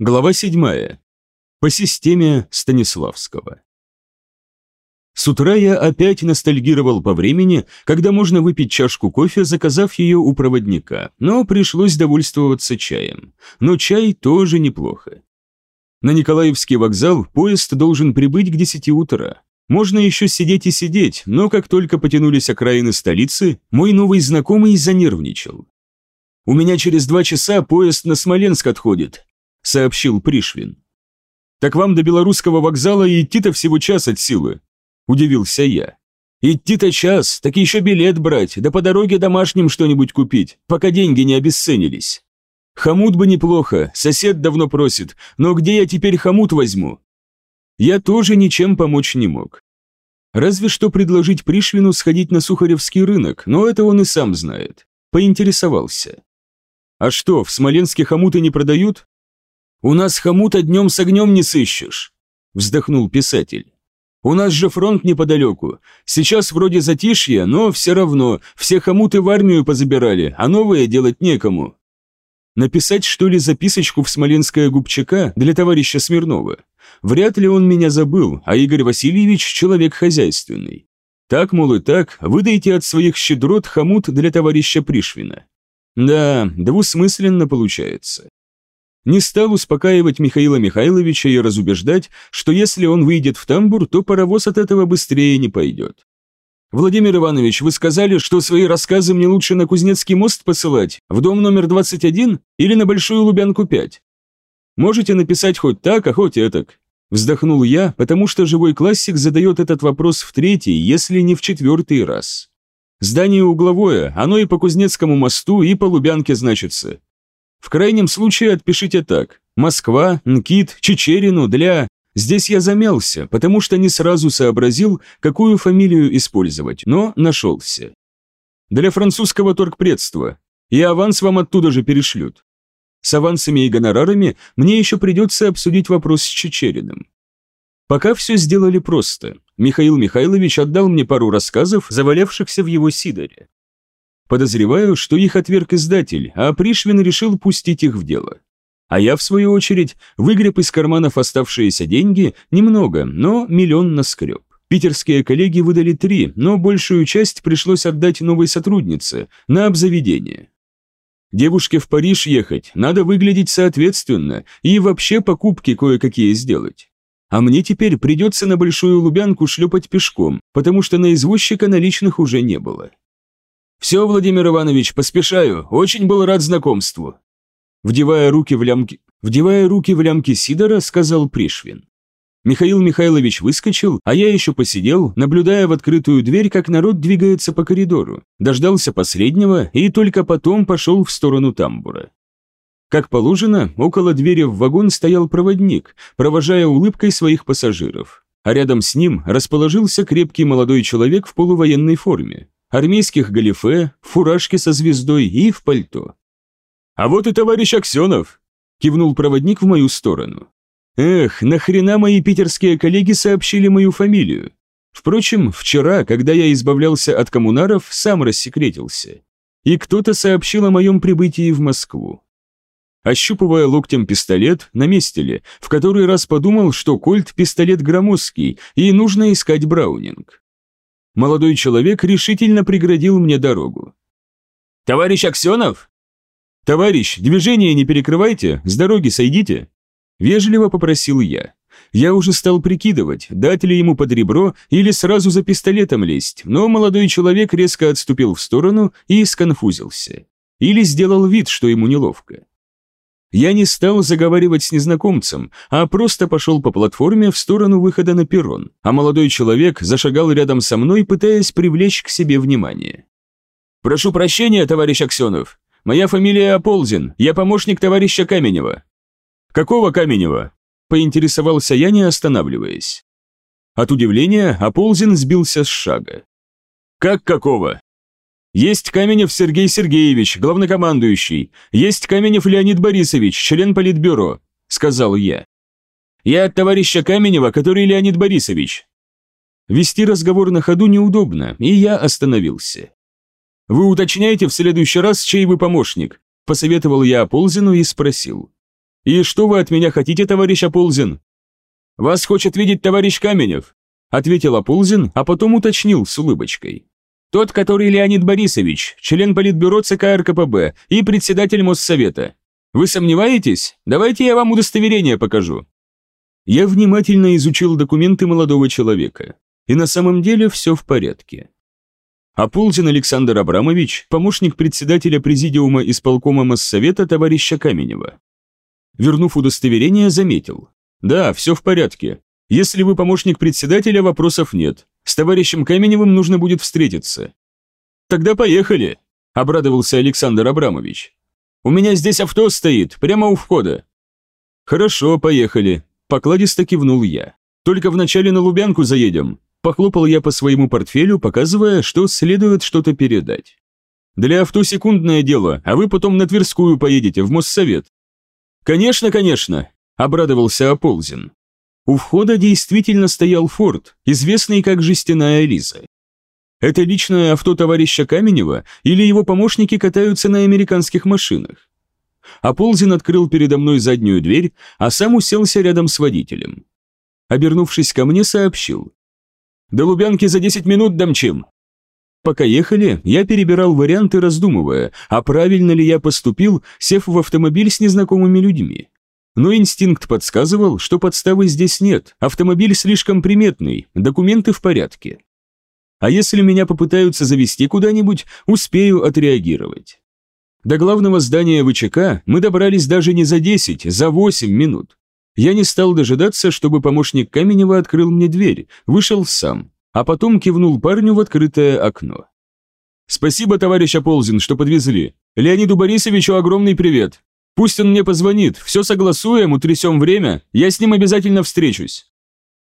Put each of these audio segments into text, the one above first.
Глава 7. По системе Станиславского. С утра я опять ностальгировал по времени, когда можно выпить чашку кофе, заказав ее у проводника, но пришлось довольствоваться чаем. Но чай тоже неплохо. На Николаевский вокзал поезд должен прибыть к 10 утра. Можно еще сидеть и сидеть, но как только потянулись окраины столицы, мой новый знакомый занервничал. «У меня через два часа поезд на Смоленск отходит», — сообщил Пришвин. «Так вам до белорусского вокзала идти-то всего час от силы», — удивился я. «Идти-то час, так еще билет брать, да по дороге домашним что-нибудь купить, пока деньги не обесценились. Хомут бы неплохо, сосед давно просит, но где я теперь хомут возьму?» Я тоже ничем помочь не мог. Разве что предложить Пришвину сходить на Сухаревский рынок, но это он и сам знает. Поинтересовался. «А что, в Смоленске хомуты не продают?» «У нас хомута днем с огнем не сыщешь», — вздохнул писатель. «У нас же фронт неподалеку. Сейчас вроде затишье, но все равно все хомуты в армию позабирали, а новые делать некому». Написать, что ли, записочку в смоленское губчака для товарища Смирнова? Вряд ли он меня забыл, а Игорь Васильевич человек хозяйственный. Так, мол, и так, выдайте от своих щедрот хомут для товарища Пришвина. Да, двусмысленно получается. Не стал успокаивать Михаила Михайловича и разубеждать, что если он выйдет в тамбур, то паровоз от этого быстрее не пойдет. «Владимир Иванович, вы сказали, что свои рассказы мне лучше на Кузнецкий мост посылать, в дом номер 21 или на Большую Лубянку 5? Можете написать хоть так, а хоть этак». Вздохнул я, потому что живой классик задает этот вопрос в третий, если не в четвертый раз. Здание угловое, оно и по Кузнецкому мосту, и по Лубянке значится. В крайнем случае отпишите так. Москва, Нкит, Чечерину для... Здесь я замялся, потому что не сразу сообразил, какую фамилию использовать, но нашелся. Для французского торгпредства. И аванс вам оттуда же перешлют. С авансами и гонорарами мне еще придется обсудить вопрос с Чечериным. Пока все сделали просто. Михаил Михайлович отдал мне пару рассказов, завалявшихся в его сидоре. Подозреваю, что их отверг издатель, а Пришвин решил пустить их в дело. А я, в свою очередь, выгреб из карманов оставшиеся деньги немного, но миллион наскреб. Питерские коллеги выдали три, но большую часть пришлось отдать новой сотруднице на обзаведение. Девушке в Париж ехать, надо выглядеть соответственно и вообще покупки кое-какие сделать. А мне теперь придется на Большую Лубянку шлепать пешком, потому что на извозчика наличных уже не было. «Все, Владимир Иванович, поспешаю, очень был рад знакомству». Вдевая руки в лямки, вдевая руки в лямки Сидора, сказал Пришвин. Михаил Михайлович выскочил, а я еще посидел, наблюдая в открытую дверь, как народ двигается по коридору, дождался последнего и только потом пошел в сторону тамбура. Как положено, около двери в вагон стоял проводник, провожая улыбкой своих пассажиров, а рядом с ним расположился крепкий молодой человек в полувоенной форме, армейских галифе, фуражке со звездой и в пальто. «А вот и товарищ Аксенов!» – кивнул проводник в мою сторону. «Эх, нахрена мои питерские коллеги сообщили мою фамилию? Впрочем, вчера, когда я избавлялся от коммунаров, сам рассекретился. И кто-то сообщил о моем прибытии в Москву. Ощупывая локтем пистолет, на месте ли, в который раз подумал, что кольт – пистолет громоздкий, и нужно искать Браунинг молодой человек решительно преградил мне дорогу. «Товарищ Аксенов?» «Товарищ, движение не перекрывайте, с дороги сойдите!» Вежливо попросил я. Я уже стал прикидывать, дать ли ему под ребро или сразу за пистолетом лезть, но молодой человек резко отступил в сторону и сконфузился. Или сделал вид, что ему неловко. Я не стал заговаривать с незнакомцем, а просто пошел по платформе в сторону выхода на перрон, а молодой человек зашагал рядом со мной, пытаясь привлечь к себе внимание. «Прошу прощения, товарищ Аксенов. Моя фамилия Аползин, я помощник товарища Каменева». «Какого Каменева?» – поинтересовался я, не останавливаясь. От удивления Аползин сбился с шага. «Как какого? Есть Каменев Сергей Сергеевич, главнокомандующий. Есть Каменев Леонид Борисович, член Политбюро», — сказал я. «Я от товарища Каменева, который Леонид Борисович». Вести разговор на ходу неудобно, и я остановился. «Вы уточняете в следующий раз, чей вы помощник?» – посоветовал я Ползину и спросил. «И что вы от меня хотите, товарищ Аползин?» «Вас хочет видеть товарищ Каменев», – ответил Аползин, а потом уточнил с улыбочкой. «Тот, который Леонид Борисович, член Политбюро ЦК РКПБ и председатель Моссовета. Вы сомневаетесь? Давайте я вам удостоверение покажу». Я внимательно изучил документы молодого человека, и на самом деле все в порядке. Аползин Александр Абрамович, помощник председателя президиума исполкома Моссовета товарища Каменева. Вернув удостоверение, заметил. «Да, все в порядке. Если вы помощник председателя, вопросов нет. С товарищем Каменевым нужно будет встретиться». «Тогда поехали», – обрадовался Александр Абрамович. «У меня здесь авто стоит, прямо у входа». «Хорошо, поехали», – покладисто кивнул я. «Только вначале на Лубянку заедем. Похлопал я по своему портфелю, показывая, что следует что-то передать. «Для авто секундное дело, а вы потом на Тверскую поедете, в Моссовет». «Конечно, конечно», – обрадовался Аползин. У входа действительно стоял форт, известный как «Жестяная Лиза». Это личное авто товарища Каменева или его помощники катаются на американских машинах? Аползин открыл передо мной заднюю дверь, а сам уселся рядом с водителем. Обернувшись ко мне, сообщил. До Лубянки за 10 минут домчим. Пока ехали, я перебирал варианты, раздумывая, а правильно ли я поступил, сев в автомобиль с незнакомыми людьми. Но инстинкт подсказывал, что подставы здесь нет, автомобиль слишком приметный, документы в порядке. А если меня попытаются завести куда-нибудь, успею отреагировать. До главного здания ВЧК мы добрались даже не за 10, за 8 минут. Я не стал дожидаться, чтобы помощник Каменева открыл мне дверь, вышел сам, а потом кивнул парню в открытое окно. «Спасибо, товарищ Аползин, что подвезли. Леониду Борисовичу огромный привет. Пусть он мне позвонит, все согласуем, утрясем время, я с ним обязательно встречусь».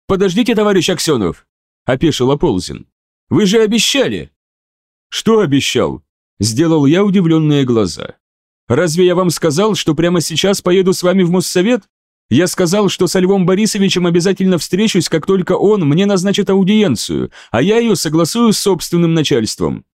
«Подождите, товарищ Аксенов», – опешил Аползин. «Вы же обещали!» «Что обещал?» – сделал я удивленные глаза. «Разве я вам сказал, что прямо сейчас поеду с вами в Моссовет? Я сказал, что со Львом Борисовичем обязательно встречусь, как только он мне назначит аудиенцию, а я ее согласую с собственным начальством.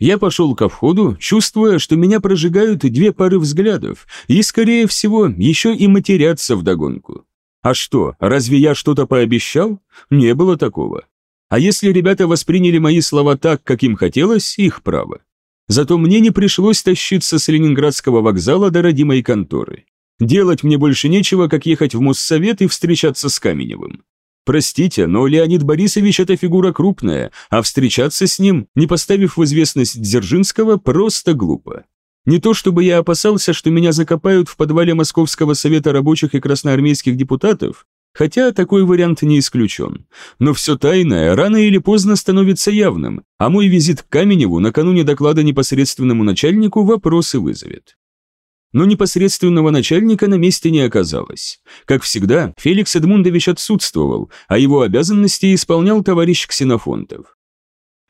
Я пошел ко входу, чувствуя, что меня прожигают две пары взглядов, и, скорее всего, еще и матерятся вдогонку. А что, разве я что-то пообещал? Не было такого. А если ребята восприняли мои слова так, как им хотелось, их право. Зато мне не пришлось тащиться с ленинградского вокзала до родимой конторы. Делать мне больше нечего, как ехать в Моссовет и встречаться с Каменевым. Простите, но Леонид Борисович – это фигура крупная, а встречаться с ним, не поставив в известность Дзержинского, просто глупо. Не то чтобы я опасался, что меня закопают в подвале Московского совета рабочих и красноармейских депутатов, хотя такой вариант не исключен. Но все тайное рано или поздно становится явным, а мой визит к Каменеву накануне доклада непосредственному начальнику вопросы вызовет. Но непосредственного начальника на месте не оказалось. Как всегда, Феликс Эдмундович отсутствовал, а его обязанности исполнял товарищ Ксенофонтов.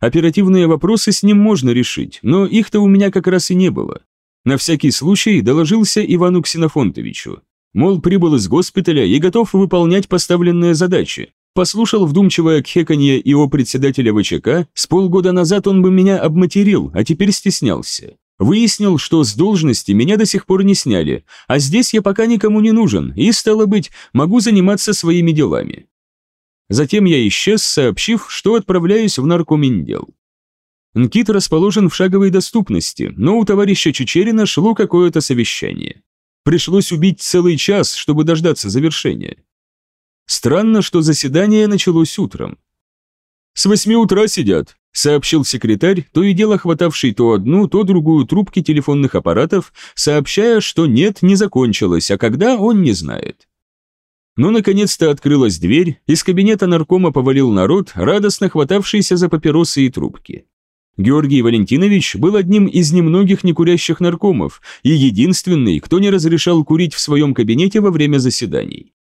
Оперативные вопросы с ним можно решить, но их-то у меня как раз и не было. На всякий случай доложился Ивану Ксенофонтовичу. Мол, прибыл из госпиталя и готов выполнять поставленные задачи. Послушал вдумчивое кхеканье его председателя ВЧК, с полгода назад он бы меня обматерил, а теперь стеснялся. Выяснил, что с должности меня до сих пор не сняли, а здесь я пока никому не нужен, и, стало быть, могу заниматься своими делами. Затем я исчез, сообщив, что отправляюсь в наркоминдел. Нкит расположен в шаговой доступности, но у товарища Чечерина шло какое-то совещание. Пришлось убить целый час, чтобы дождаться завершения. Странно, что заседание началось утром. «С восьми утра сидят», — сообщил секретарь, то и дело хватавший то одну, то другую трубки телефонных аппаратов, сообщая, что нет, не закончилось, а когда, он не знает. Но наконец-то открылась дверь, из кабинета наркома повалил народ, радостно хватавшийся за папиросы и трубки. Георгий Валентинович был одним из немногих некурящих наркомов и единственный, кто не разрешал курить в своем кабинете во время заседаний.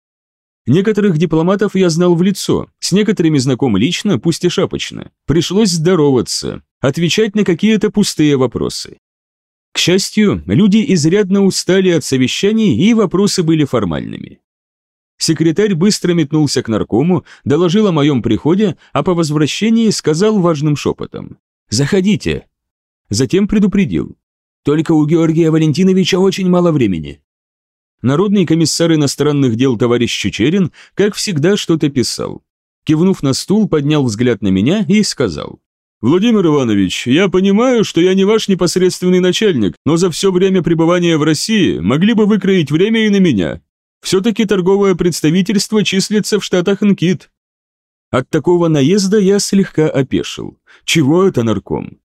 Некоторых дипломатов я знал в лицо, с некоторыми знаком лично, пусть и шапочно. Пришлось здороваться, отвечать на какие-то пустые вопросы. К счастью, люди изрядно устали от совещаний, и вопросы были формальными. Секретарь быстро метнулся к наркому, доложил о моем приходе, а по возвращении сказал важным шепотом. «Заходите». Затем предупредил. «Только у Георгия Валентиновича очень мало времени. Народный комиссар иностранных дел товарищ Чечерин, как всегда, что-то писал. Кивнув на стул, поднял взгляд на меня и сказал. «Владимир Иванович, я понимаю, что я не ваш непосредственный начальник, но за все время пребывания в России могли бы выкроить время и на меня. Все-таки торговое представительство числится в штатах Нкит». От такого наезда я слегка опешил. Чего это нарком?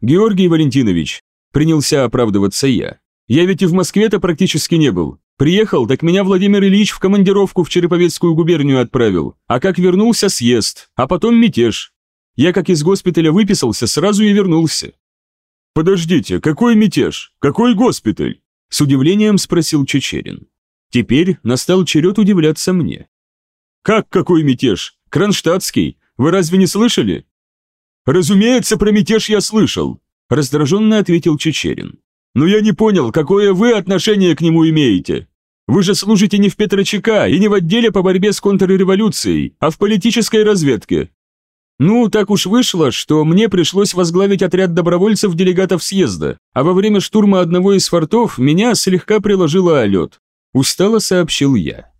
«Георгий Валентинович», — принялся оправдываться я, «я ведь и в Москве-то практически не был. Приехал, так меня Владимир Ильич в командировку в Череповецкую губернию отправил, а как вернулся, съезд, а потом мятеж. Я как из госпиталя выписался, сразу и вернулся». «Подождите, какой мятеж? Какой госпиталь?» С удивлением спросил Чечерин. Теперь настал черед удивляться мне. «Как какой мятеж? Кронштадтский? Вы разве не слышали?» «Разумеется, про мятеж я слышал», – раздраженно ответил Чечерин. «Но я не понял, какое вы отношение к нему имеете? Вы же служите не в Петрочека и не в отделе по борьбе с контрреволюцией, а в политической разведке. Ну, так уж вышло, что мне пришлось возглавить отряд добровольцев-делегатов съезда, а во время штурма одного из фортов меня слегка приложило о лед. Устало сообщил я.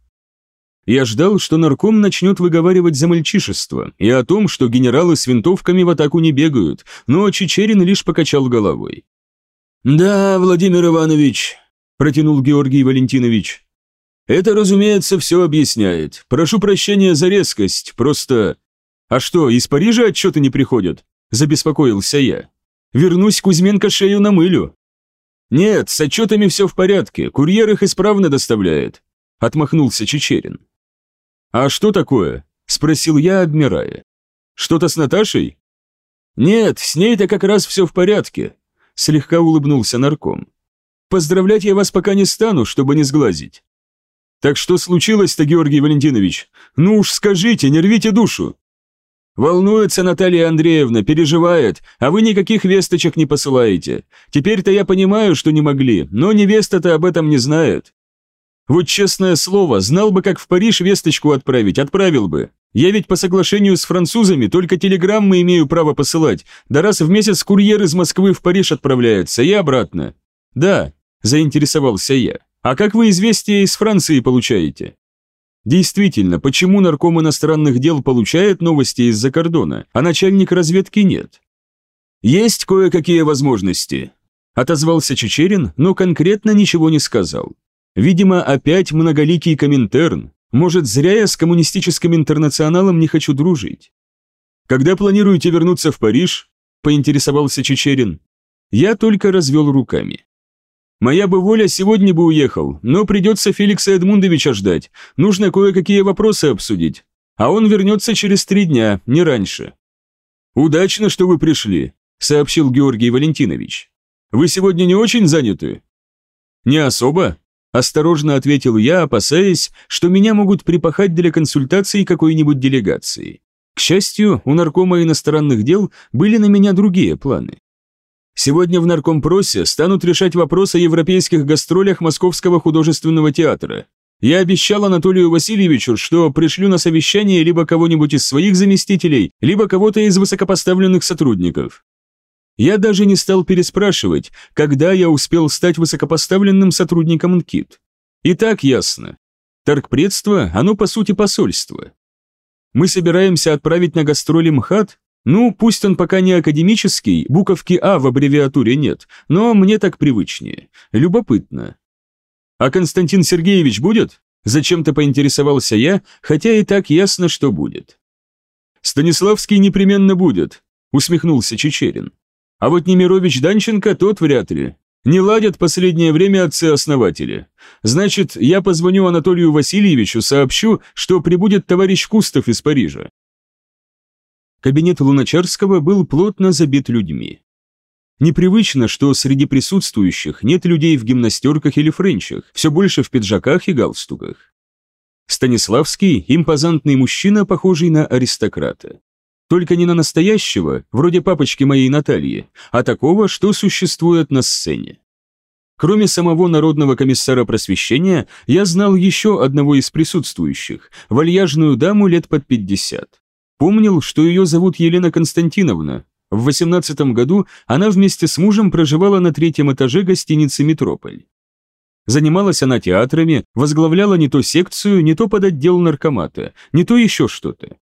Я ждал, что нарком начнет выговаривать за мальчишество и о том, что генералы с винтовками в атаку не бегают, но Чечерин лишь покачал головой. «Да, Владимир Иванович», – протянул Георгий Валентинович. «Это, разумеется, все объясняет. Прошу прощения за резкость, просто «А что, из Парижа отчеты не приходят?» – забеспокоился я. «Вернусь, Кузьменко шею намылю». «Нет, с отчетами все в порядке, курьер их исправно доставляет», – отмахнулся Чечерин. «А что такое?» – спросил я, обмирая. «Что-то с Наташей?» «Нет, с ней-то как раз все в порядке», – слегка улыбнулся нарком. «Поздравлять я вас пока не стану, чтобы не сглазить». «Так что случилось-то, Георгий Валентинович? Ну уж скажите, не рвите душу!» Волнуется Наталья Андреевна, переживает, а вы никаких весточек не посылаете. Теперь-то я понимаю, что не могли, но невеста-то об этом не знает. Вот честное слово, знал бы, как в Париж весточку отправить, отправил бы. Я ведь по соглашению с французами только телеграммы имею право посылать, да раз в месяц курьер из Москвы в Париж отправляется и обратно. Да, заинтересовался я. А как вы известия из Франции получаете? Действительно, почему нарком иностранных дел получает новости из-за кордона, а начальник разведки нет? Есть кое-какие возможности, отозвался Чечерин, но конкретно ничего не сказал. Видимо, опять многоликий Коминтерн. Может, зря я с коммунистическим интернационалом не хочу дружить. Когда планируете вернуться в Париж? поинтересовался Чечерин. Я только развел руками. Моя бы воля сегодня бы уехал, но придется Феликса Эдмундовича ждать. Нужно кое-какие вопросы обсудить. А он вернется через три дня, не раньше. Удачно, что вы пришли, сообщил Георгий Валентинович. Вы сегодня не очень заняты? Не особо, осторожно ответил я, опасаясь, что меня могут припахать для консультации какой-нибудь делегации. К счастью, у наркома иностранных дел были на меня другие планы. Сегодня в наркомпросе станут решать вопрос о европейских гастролях Московского художественного театра. Я обещал Анатолию Васильевичу, что пришлю на совещание либо кого-нибудь из своих заместителей, либо кого-то из высокопоставленных сотрудников. Я даже не стал переспрашивать, когда я успел стать высокопоставленным сотрудником НКИТ. И так ясно. Торгпредство, оно по сути посольство. Мы собираемся отправить на гастроли МХАТ, ну, пусть он пока не академический, буковки А в аббревиатуре нет, но мне так привычнее. Любопытно. А Константин Сергеевич будет? Зачем-то поинтересовался я, хотя и так ясно, что будет. Станиславский непременно будет, усмехнулся Чечерин. А вот Немирович Данченко тот вряд ли. Не ладят последнее время отцы-основатели. Значит, я позвоню Анатолию Васильевичу, сообщу, что прибудет товарищ Кустов из Парижа. Кабинет Луначарского был плотно забит людьми. Непривычно, что среди присутствующих нет людей в гимнастерках или френчах, все больше в пиджаках и галстуках. Станиславский – импозантный мужчина, похожий на аристократа. Только не на настоящего, вроде папочки моей Натальи, а такого, что существует на сцене. Кроме самого народного комиссара просвещения, я знал еще одного из присутствующих, вальяжную даму лет под 50. Помнил, что ее зовут Елена Константиновна. В 18 году она вместе с мужем проживала на третьем этаже гостиницы «Метрополь». Занималась она театрами, возглавляла не то секцию, не то подотдел наркомата, не то еще что-то.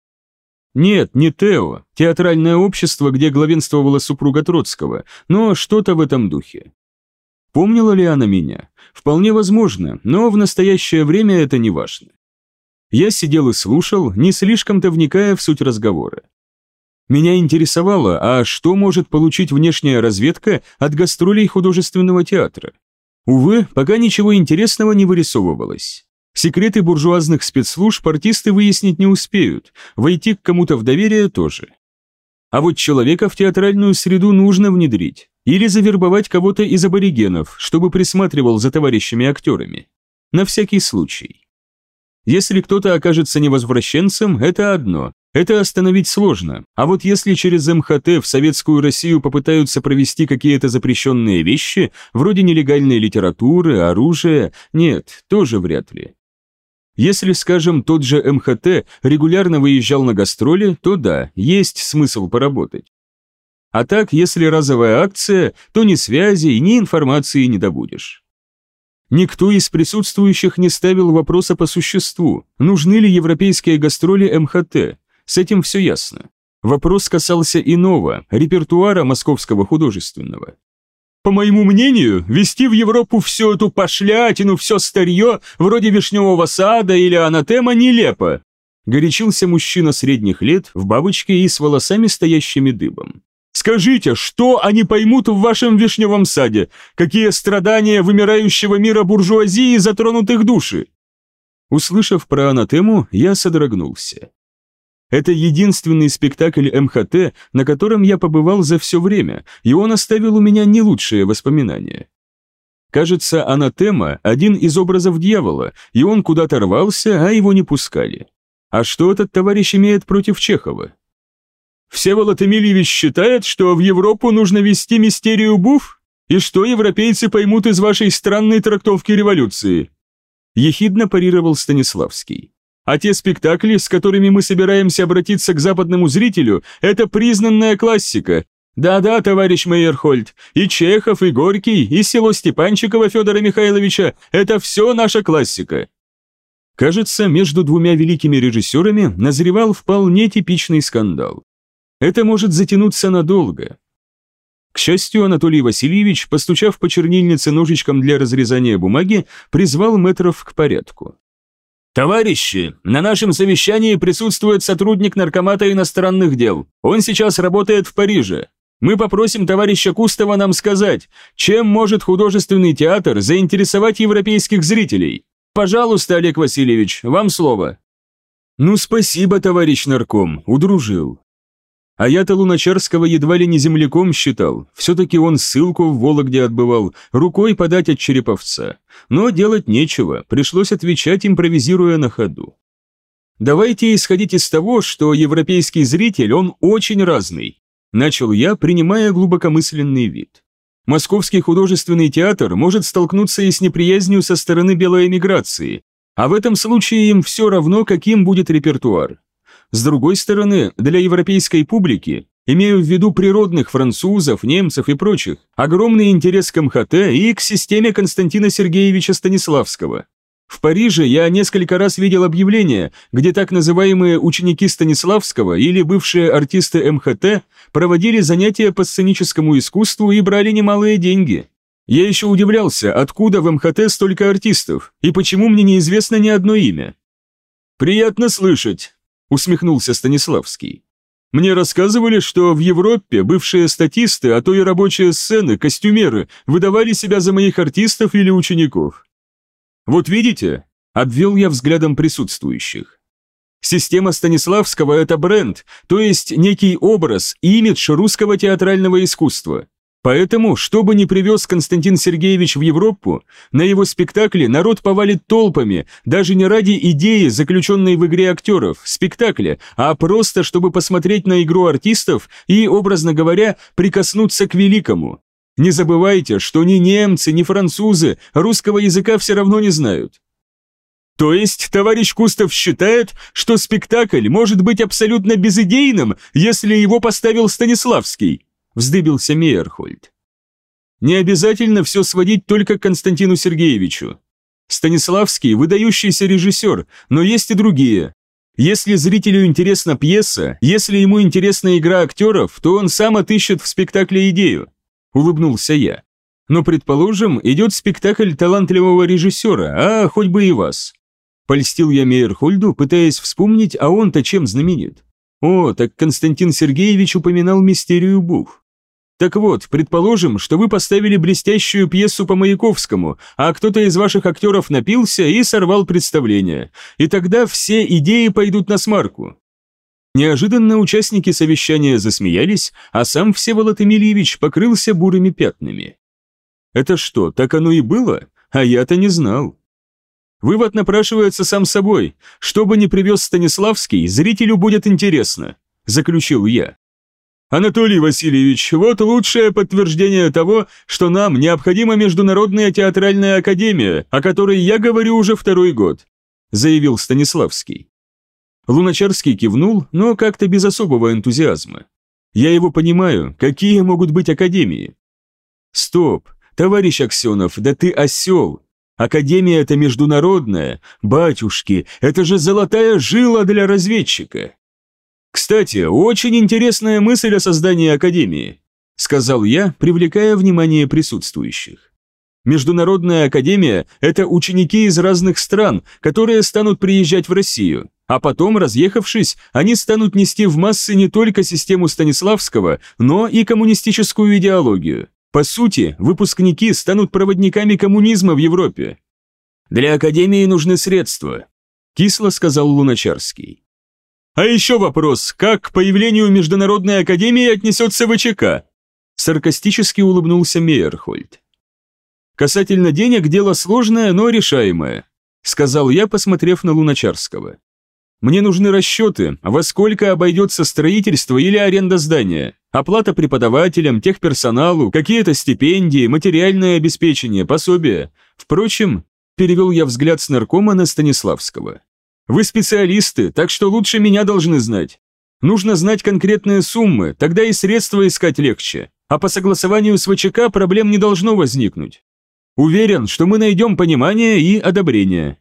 Нет, не Тео, театральное общество, где главенствовала супруга Троцкого, но что-то в этом духе. Помнила ли она меня? Вполне возможно, но в настоящее время это не важно. Я сидел и слушал, не слишком-то вникая в суть разговора. Меня интересовало, а что может получить внешняя разведка от гастролей художественного театра? Увы, пока ничего интересного не вырисовывалось. Секреты буржуазных спецслужб артисты выяснить не успеют, войти к кому-то в доверие тоже. А вот человека в театральную среду нужно внедрить. Или завербовать кого-то из аборигенов, чтобы присматривал за товарищами-актерами. На всякий случай. Если кто-то окажется невозвращенцем, это одно, это остановить сложно, а вот если через МХТ в советскую Россию попытаются провести какие-то запрещенные вещи, вроде нелегальной литературы, оружия, нет, тоже вряд ли. Если, скажем, тот же МХТ регулярно выезжал на гастроли, то да, есть смысл поработать. А так, если разовая акция, то ни связи, ни информации не добудешь. Никто из присутствующих не ставил вопроса по существу, нужны ли европейские гастроли МХТ, с этим все ясно. Вопрос касался иного, репертуара московского художественного. По моему мнению, вести в Европу всю эту пошлятину, все старье, вроде вишневого сада или анатема, нелепо. Горячился мужчина средних лет в бабочке и с волосами, стоящими дыбом. Скажите, что они поймут в вашем вишневом саде? Какие страдания вымирающего мира буржуазии затронут их души? Услышав про анатему, я содрогнулся. Это единственный спектакль МХТ, на котором я побывал за все время, и он оставил у меня не лучшие воспоминания. Кажется, анатема – один из образов дьявола, и он куда-то рвался, а его не пускали. А что этот товарищ имеет против Чехова? Всеволод Эмильевич считает, что в Европу нужно вести мистерию буф? И что европейцы поймут из вашей странной трактовки революции?» Ехидно парировал Станиславский. А те спектакли, с которыми мы собираемся обратиться к западному зрителю, это признанная классика. Да-да, товарищ Мейерхольд, и Чехов, и Горький, и село Степанчикова Федора Михайловича – это все наша классика. Кажется, между двумя великими режиссерами назревал вполне типичный скандал. Это может затянуться надолго. К счастью, Анатолий Васильевич, постучав по чернильнице ножичком для разрезания бумаги, призвал метров к порядку. «Товарищи, на нашем совещании присутствует сотрудник Наркомата иностранных дел. Он сейчас работает в Париже. Мы попросим товарища Кустова нам сказать, чем может художественный театр заинтересовать европейских зрителей. Пожалуйста, Олег Васильевич, вам слово». «Ну, спасибо, товарищ нарком, удружил. А я-то Луначарского едва ли не земляком считал, все-таки он ссылку в Вологде отбывал, рукой подать от Череповца. Но делать нечего, пришлось отвечать, импровизируя на ходу. Давайте исходить из того, что европейский зритель, он очень разный. Начал я, принимая глубокомысленный вид. Московский художественный театр может столкнуться и с неприязнью со стороны белой эмиграции, а в этом случае им все равно, каким будет репертуар. С другой стороны, для европейской публики, имею в виду природных французов, немцев и прочих, огромный интерес к МХТ и к системе Константина Сергеевича Станиславского. В Париже я несколько раз видел объявления, где так называемые ученики Станиславского или бывшие артисты МХТ проводили занятия по сценическому искусству и брали немалые деньги. Я еще удивлялся, откуда в МХТ столько артистов, и почему мне неизвестно ни одно имя. «Приятно слышать», усмехнулся Станиславский. Мне рассказывали, что в Европе бывшие статисты, а то и рабочие сцены, костюмеры, выдавали себя за моих артистов или учеников. Вот видите, обвел я взглядом присутствующих. Система Станиславского – это бренд, то есть некий образ, имидж русского театрального искусства. Поэтому, что бы ни привез Константин Сергеевич в Европу, на его спектакле народ повалит толпами, даже не ради идеи, заключенной в игре актеров, спектакля, а просто чтобы посмотреть на игру артистов и, образно говоря, прикоснуться к великому. Не забывайте, что ни немцы, ни французы русского языка все равно не знают. То есть товарищ Кустов считает, что спектакль может быть абсолютно безидейным, если его поставил Станиславский? Вздыбился Мейерхольд. Не обязательно все сводить только к Константину Сергеевичу. Станиславский – выдающийся режиссер, но есть и другие. Если зрителю интересна пьеса, если ему интересна игра актеров, то он сам отыщет в спектакле идею. Улыбнулся я. Но, предположим, идет спектакль талантливого режиссера, а хоть бы и вас. Польстил я Мейерхольду, пытаясь вспомнить, а он-то чем знаменит. О, так Константин Сергеевич упоминал мистерию Бух. Так вот, предположим, что вы поставили блестящую пьесу по Маяковскому, а кто-то из ваших актеров напился и сорвал представление. И тогда все идеи пойдут на смарку. Неожиданно участники совещания засмеялись, а сам Всеволод Эмильевич покрылся бурыми пятнами. Это что, так оно и было? А я-то не знал. Вывод напрашивается сам собой. Что бы ни привез Станиславский, зрителю будет интересно, заключил я. Анатолий Васильевич, вот лучшее подтверждение того, что нам необходима Международная театральная академия, о которой я говорю уже второй год, заявил Станиславский. Луначарский кивнул, но как-то без особого энтузиазма. Я его понимаю, какие могут быть академии? Стоп, товарищ Аксенов, да ты осел. Академия это международная, батюшки, это же золотая жила для разведчика. «Кстати, очень интересная мысль о создании Академии», сказал я, привлекая внимание присутствующих. Международная Академия – это ученики из разных стран, которые станут приезжать в Россию, а потом, разъехавшись, они станут нести в массы не только систему Станиславского, но и коммунистическую идеологию. По сути, выпускники станут проводниками коммунизма в Европе. «Для Академии нужны средства», – кисло сказал Луначарский. А еще вопрос, как к появлению Международной Академии отнесется ВЧК? Саркастически улыбнулся Мейерхольд. Касательно денег дело сложное, но решаемое, сказал я, посмотрев на Луначарского. Мне нужны расчеты, во сколько обойдется строительство или аренда здания, оплата преподавателям, техперсоналу, какие-то стипендии, материальное обеспечение, пособие. Впрочем, перевел я взгляд с наркома на Станиславского. Вы специалисты, так что лучше меня должны знать. Нужно знать конкретные суммы, тогда и средства искать легче, а по согласованию с ВЧК проблем не должно возникнуть. Уверен, что мы найдем понимание и одобрение.